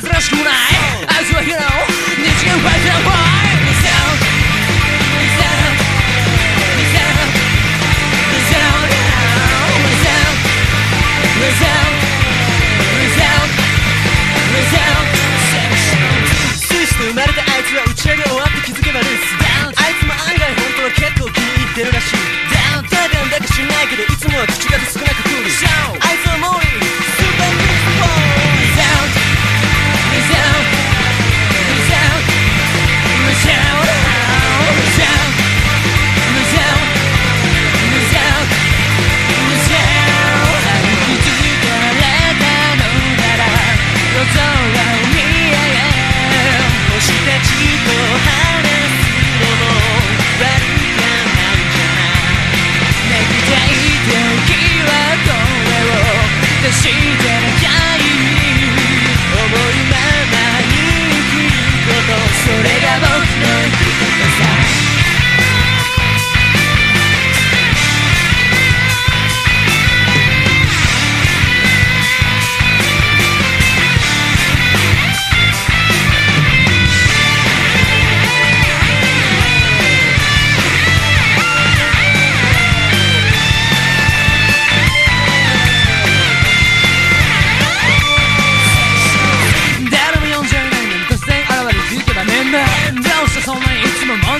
珍しくないあいつはヒーロー二次元ファイターボーイ見せろ見せろ見せろ見せろダウン見せろ見せろ見せろスイスで生まれたあいつは打ち上げ終わって気づけばルースダウンも案外ホントは結構気に入ってるらしいダウンだからだか知ないけどいつもは口が出す直すお前いつも問題